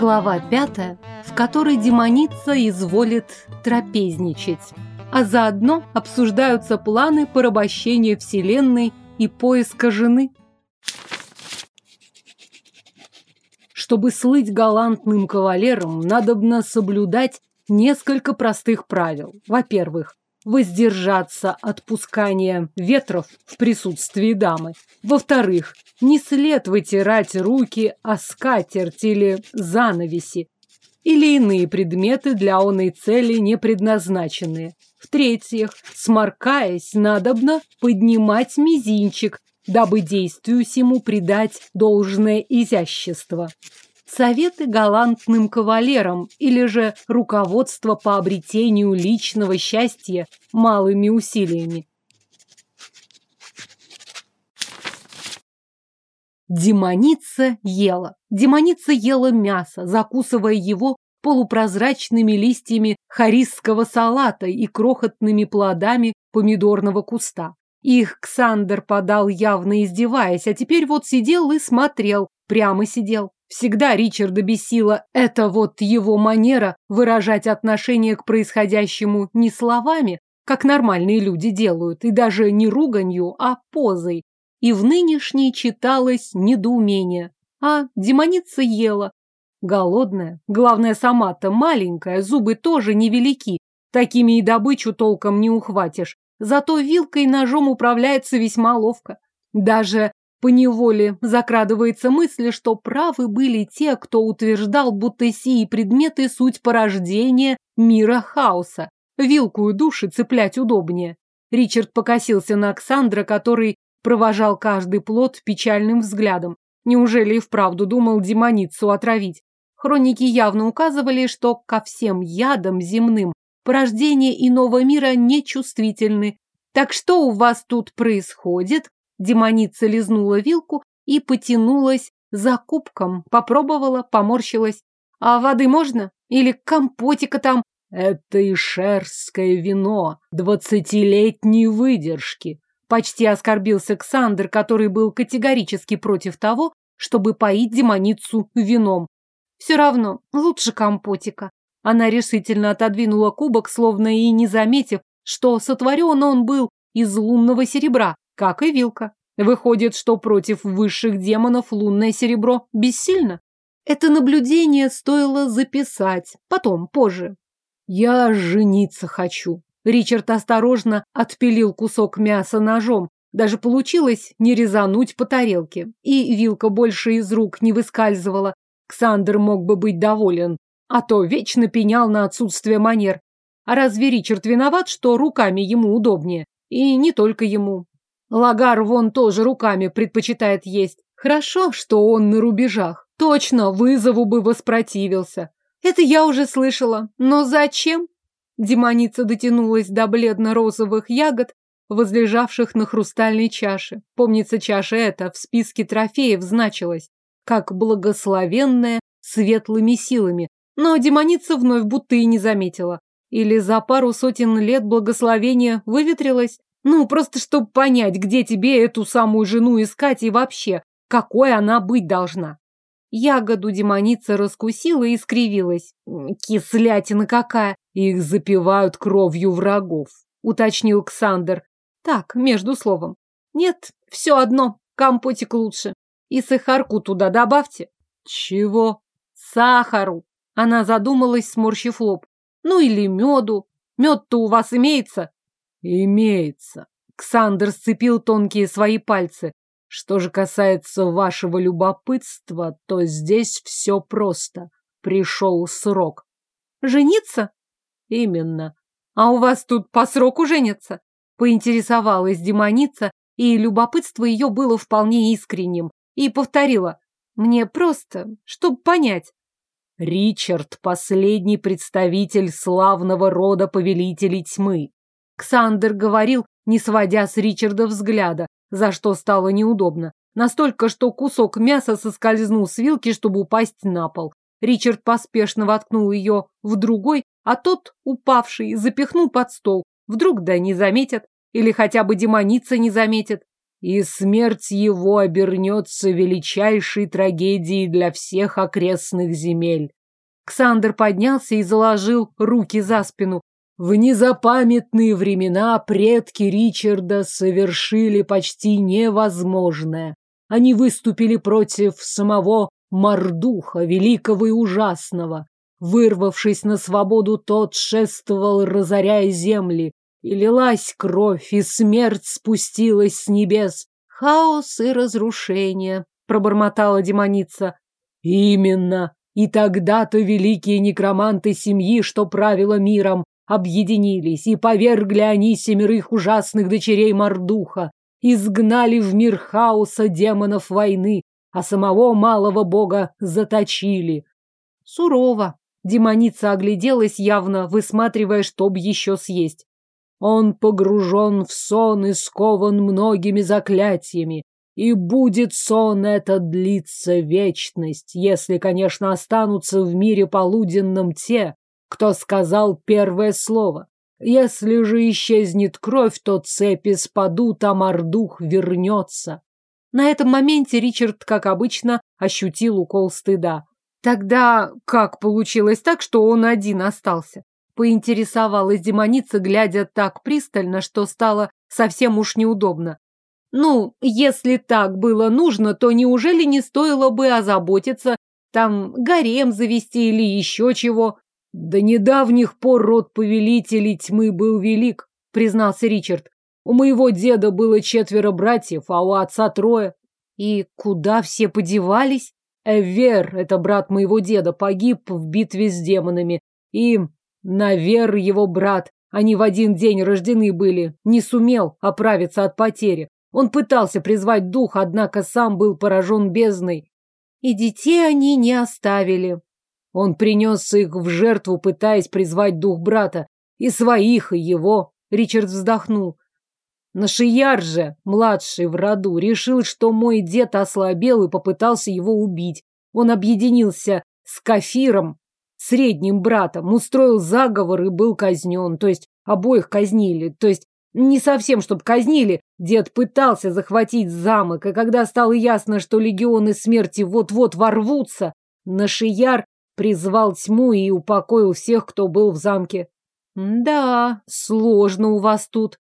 Глава пятая, в которой демоница изволит трапезничать. А заодно обсуждаются планы порабощения Вселенной и поиска жены. Чтобы слыть галантным кавалером, надобно соблюдать несколько простых правил. Во-первых, воздержаться от пускания ветров в присутствии дамы. Во-вторых, не след вытирать руки о скатерть или занавеси, или иные предметы для оной цели не предназначенные. В-третьих, сморкаясь, надобно поднимать мизинчик, дабы действию сему придать должное изящество советы галантным кавалерам или же руководство по обретению личного счастья малыми усилиями. Демоница ела. Демоница ела мясо, закусывая его полупрозрачными листьями харисского салата и крохотными плодами помидорного куста. Их Ксандер подал явно издеваясь, а теперь вот сидел и смотрел, прямо сидел. Всегда Ричарда бесила это вот его манера выражать отношение к происходящему не словами, как нормальные люди делают, и даже не руганью, а позой. И в нынешней читалось недоумение. А демоница ела. Голодная. Главное, сама-то маленькая, зубы тоже невелики. Такими и добычу толком не ухватишь. Зато вилкой и ножом управляется весьма ловко. Даже по неволе закрадывается мысль, что правы были те, кто утверждал, будто сии предметы – суть порождения мира хаоса. Вилку и души цеплять удобнее. Ричард покосился на Оксандра, который провожал каждый плод печальным взглядом. Неужели и вправду думал демоницу отравить? Хроники явно указывали, что ко всем ядам земным порождения иного мира нечувствительны. Так что у вас тут происходит? Демоница лизнула вилку и потянулась за кубком. Попробовала, поморщилась. А воды можно? Или компотика там? Это ишерское вино двадцатилетней выдержки. Почти оскорбился Ксандр, который был категорически против того, чтобы поить демоницу вином. Все равно, лучше компотика. Она решительно отодвинула кубок, словно и не заметив, что сотворен он был из лунного серебра как и вилка. Выходит, что против высших демонов лунное серебро бессильно? Это наблюдение стоило записать, потом, позже. Я жениться хочу. Ричард осторожно отпилил кусок мяса ножом. Даже получилось не резануть по тарелке. И вилка больше из рук не выскальзывала. Ксандр мог бы быть доволен, а то вечно пенял на отсутствие манер. А разве Ричард виноват, что руками ему удобнее? И не только ему. Лагар вон тоже руками предпочитает есть. Хорошо, что он на рубежах. Точно, вызову бы воспротивился. Это я уже слышала. Но зачем? Демоница дотянулась до бледно-розовых ягод, возлежавших на хрустальной чаше. Помнится, чаша эта в списке трофеев значилась, как благословенная светлыми силами. Но демоница вновь будто и не заметила. Или за пару сотен лет благословение выветрилось? Ну, просто чтобы понять, где тебе эту самую жену искать и вообще, какой она быть должна. Ягоду демоница раскусила и скривилась. Кислятина какая! Их запивают кровью врагов, уточнил Ксандр. Так, между словом. Нет, все одно, компотик лучше. И сахарку туда добавьте. Чего? Сахару. Она задумалась, сморщив лоб. Ну или меду. Мед-то у вас имеется? Имеется. Ксандр сцепил тонкие свои пальцы. Что же касается вашего любопытства, то здесь все просто. Пришел срок. Жениться? Именно. А у вас тут по сроку женятся? Поинтересовалась демоница, и любопытство ее было вполне искренним. И повторила. Мне просто, чтобы понять. Ричард – последний представитель славного рода повелителей тьмы. Ксандер говорил, не сводя с Ричарда взгляда, за что стало неудобно. Настолько, что кусок мяса соскользнул с вилки, чтобы упасть на пол. Ричард поспешно воткнул ее в другой, а тот, упавший, запихнул под стол. Вдруг да не заметят, или хотя бы демоница не заметит. и смерть его обернется величайшей трагедией для всех окрестных земель. Ксандр поднялся и заложил руки за спину. В незапамятные времена предки Ричарда совершили почти невозможное. Они выступили против самого Мордуха, великого и ужасного. Вырвавшись на свободу, тот шествовал, разоряя земли, и лилась кровь, и смерть спустилась с небес. Хаос и разрушение, пробормотала демоница. Именно. И тогда-то великие некроманты семьи, что правила миром, объединились, и повергли они семерых ужасных дочерей Мордуха, изгнали в мир хаоса демонов войны, а самого малого бога заточили. Сурово. Демоница огляделась, явно высматривая, чтоб еще съесть. Он погружен в сон и скован многими заклятиями, и будет сон этот длиться вечность, если, конечно, останутся в мире полуденном те, кто сказал первое слово. Если же исчезнет кровь, то цепи спадут, а мордух вернется. На этом моменте Ричард, как обычно, ощутил укол стыда. Тогда как получилось так, что он один остался? Поинтересовалась демоница, глядя так пристально, что стало совсем уж неудобно. Ну, если так было нужно, то неужели не стоило бы озаботиться, там, гарем завести или еще чего? До недавних пор род повелителей тьмы был велик, признался Ричард. У моего деда было четверо братьев, а у отца трое. И куда все подевались? Эвер, это брат моего деда, погиб в битве с демонами. И Навер, его брат, они в один день рождены были, не сумел оправиться от потери. Он пытался призвать дух, однако сам был поражен бездной. И детей они не оставили. Он принес их в жертву, пытаясь призвать дух брата. И своих, и его. Ричард вздохнул. Нашияр же, младший в роду, решил, что мой дед ослабел и попытался его убить. Он объединился с Кафиром, средним братом, устроил заговор и был казнен. То есть обоих казнили. То есть не совсем, чтобы казнили. Дед пытался захватить замок, и когда стало ясно, что легионы смерти вот-вот ворвутся, Нашияр призвал тьму и упокоил всех, кто был в замке. Да, сложно у вас тут.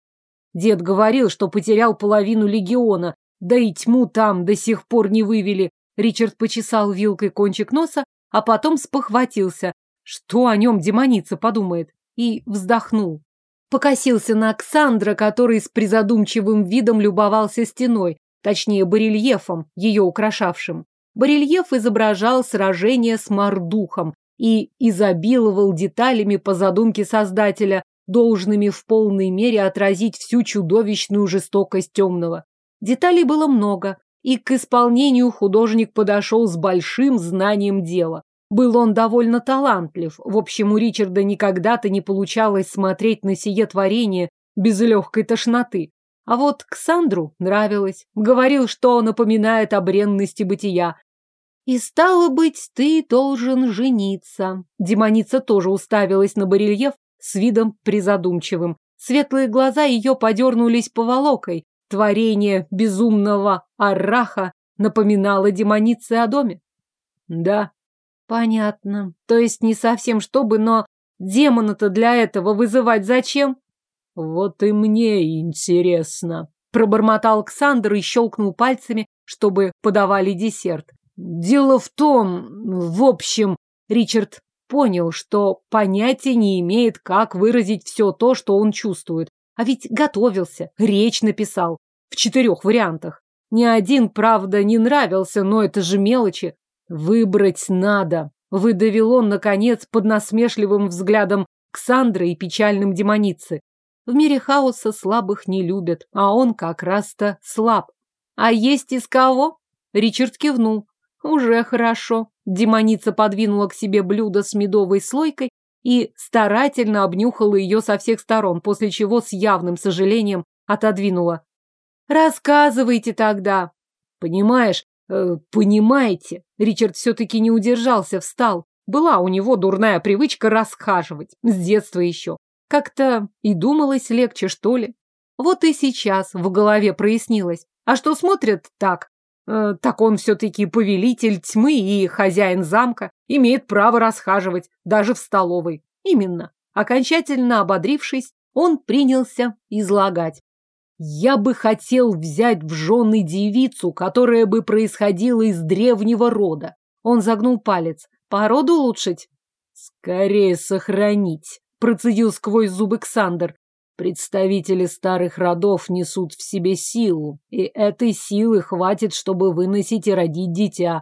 Дед говорил, что потерял половину легиона, да и тьму там до сих пор не вывели. Ричард почесал вилкой кончик носа, а потом спохватился. Что о нем демоница подумает? И вздохнул. Покосился на Оксандра, который с призадумчивым видом любовался стеной, точнее барельефом, ее украшавшим. Барельеф изображал сражение с Мордухом и изобиловал деталями по задумке создателя, должными в полной мере отразить всю чудовищную жестокость темного. Деталей было много, и к исполнению художник подошел с большим знанием дела. Был он довольно талантлив. В общем, у Ричарда никогда-то не получалось смотреть на сие творение без легкой тошноты. А вот Ксандру нравилось. Говорил, что напоминает о бренности бытия. И стало быть, ты должен жениться. Демоница тоже уставилась на барельеф с видом призадумчивым. Светлые глаза ее подернулись поволокой. Творение безумного Арраха напоминало демонице о доме. Да, понятно. То есть не совсем чтобы, но демона-то для этого вызывать зачем? Вот и мне интересно. Пробормотал Александр и щелкнул пальцами, чтобы подавали десерт. Дело в том, в общем, Ричард понял, что понятия не имеет, как выразить все то, что он чувствует. А ведь готовился, речь написал. В четырех вариантах. Ни один, правда, не нравился, но это же мелочи. Выбрать надо. Выдавил он, наконец, под насмешливым взглядом Ксандры и печальным демоницы. В мире хаоса слабых не любят, а он как раз-то слаб. А есть из кого? Ричард кивнул. Уже хорошо. Демоница подвинула к себе блюдо с медовой слойкой и старательно обнюхала ее со всех сторон, после чего с явным сожалением отодвинула. «Рассказывайте тогда!» «Понимаешь, э, понимаете?» Ричард все-таки не удержался, встал. Была у него дурная привычка расхаживать, с детства еще. Как-то и думалось легче, что ли. Вот и сейчас в голове прояснилось. А что смотрят так? Э, так он все-таки повелитель тьмы и хозяин замка, имеет право расхаживать, даже в столовой. Именно. Окончательно ободрившись, он принялся излагать. Я бы хотел взять в жены девицу, которая бы происходила из древнего рода. Он загнул палец. Породу улучшить? Скорее сохранить, процедил сквозь зубы Ксандр. Представители старых родов несут в себе силу, и этой силы хватит, чтобы выносить и родить дитя.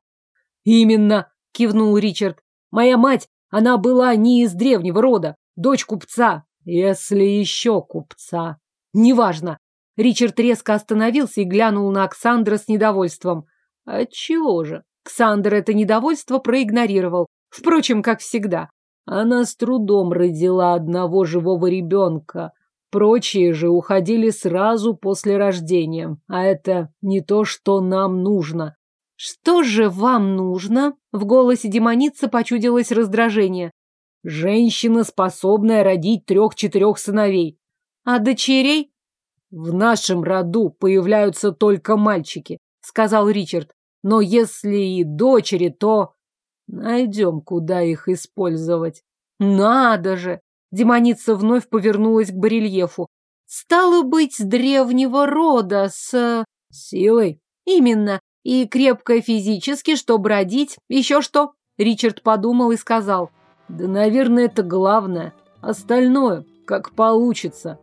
Именно, кивнул Ричард. Моя мать, она была не из древнего рода, дочь купца, если еще купца. Неважно. Ричард резко остановился и глянул на Оксандра с недовольством. Отчего же? Ксандр это недовольство проигнорировал. Впрочем, как всегда. Она с трудом родила одного живого ребенка. Прочие же уходили сразу после рождения, а это не то, что нам нужно. Что же вам нужно? В голосе демоницы почудилось раздражение. Женщина, способная родить трех-четырех сыновей. А дочерей? В нашем роду появляются только мальчики, сказал Ричард. Но если и дочери, то найдем, куда их использовать. Надо же! Демоница вновь повернулась к барельефу. Стало быть, древнего рода, с... Силой? Именно. И крепко физически, чтобы родить. Еще что? Ричард подумал и сказал. Да, наверное, это главное. Остальное, как получится.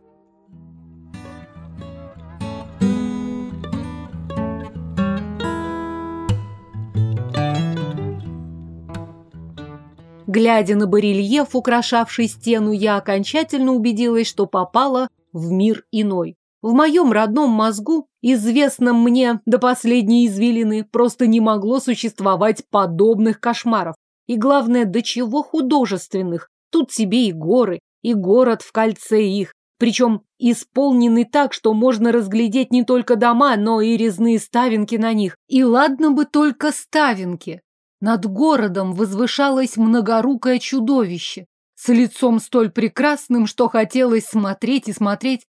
Глядя на барельеф, украшавший стену, я окончательно убедилась, что попала в мир иной. В моем родном мозгу, известном мне до последней извилины, просто не могло существовать подобных кошмаров. И главное, до чего художественных. Тут себе и горы, и город в кольце их. Причем исполнены так, что можно разглядеть не только дома, но и резные ставинки на них. И ладно бы только ставинки. Над городом возвышалось многорукое чудовище с лицом столь прекрасным, что хотелось смотреть и смотреть.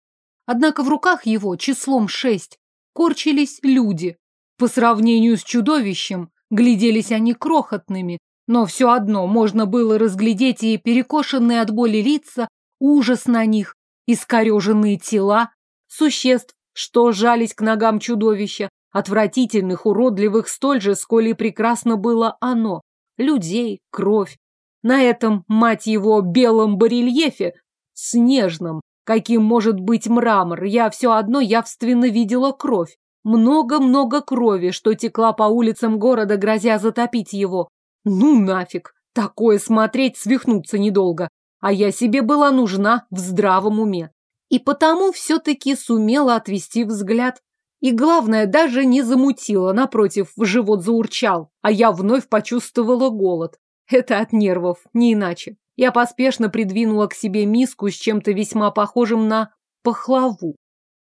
Однако в руках его числом шесть корчились люди. По сравнению с чудовищем гляделись они крохотными, но все одно можно было разглядеть и перекошенные от боли лица, ужас на них, искореженные тела, существ, что жались к ногам чудовища, отвратительных, уродливых, столь же, сколь и прекрасно было оно. Людей, кровь. На этом, мать его, белом барельефе, снежном, каким может быть мрамор, я все одно явственно видела кровь. Много-много крови, что текла по улицам города, грозя затопить его. Ну нафиг, такое смотреть свихнуться недолго. А я себе была нужна в здравом уме. И потому все-таки сумела отвести взгляд. И главное, даже не замутила, напротив, в живот заурчал, а я вновь почувствовала голод. Это от нервов, не иначе. Я поспешно придвинула к себе миску с чем-то весьма похожим на пахлаву.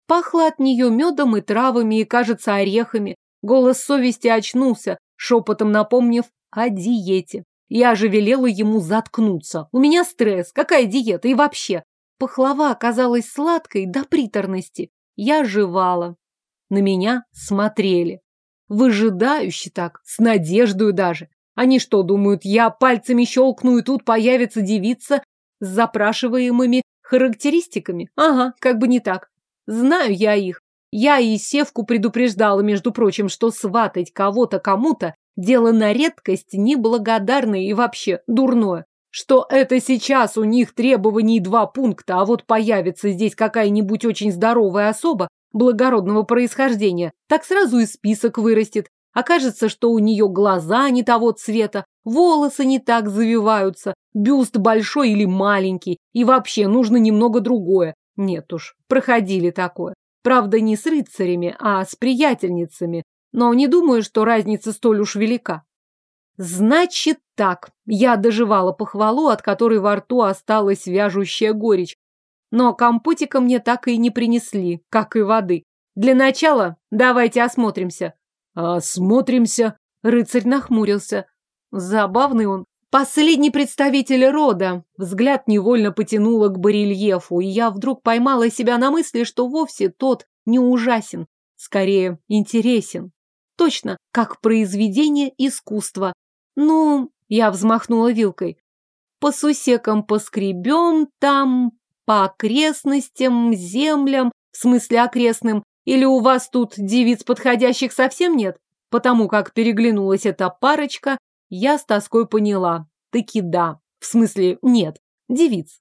Пахло от нее медом и травами, и, кажется, орехами. Голос совести очнулся, шепотом напомнив о диете. Я же велела ему заткнуться. У меня стресс, какая диета и вообще. Пахлава оказалась сладкой до приторности. Я жевала, на меня смотрели. Выжидающе так, с надеждой даже. Они что, думают, я пальцами щелкну, и тут появится девица с запрашиваемыми характеристиками? Ага, как бы не так. Знаю я их. Я и Севку предупреждала, между прочим, что сватать кого-то кому-то дело на редкость неблагодарное и вообще дурное. Что это сейчас у них требований два пункта, а вот появится здесь какая-нибудь очень здоровая особа, благородного происхождения, так сразу и список вырастет. Окажется, что у нее глаза не того цвета, волосы не так завиваются, бюст большой или маленький, и вообще нужно немного другое. Нет уж, проходили такое. Правда, не с рыцарями, а с приятельницами, но не думаю, что разница столь уж велика. Значит так, я доживала похвалу, от которой во рту осталась вяжущая горечь, но компотика мне так и не принесли, как и воды. Для начала давайте осмотримся. Осмотримся? Рыцарь нахмурился. Забавный он. Последний представитель рода. Взгляд невольно потянуло к барельефу, и я вдруг поймала себя на мысли, что вовсе тот не ужасен. скорее интересен. Точно, как произведение искусства. Ну, я взмахнула вилкой. По сусекам поскребем там, по окрестностям, землям, в смысле окрестным, или у вас тут девиц подходящих совсем нет? Потому как переглянулась эта парочка, я с тоской поняла. Таки да. В смысле, нет. Девиц.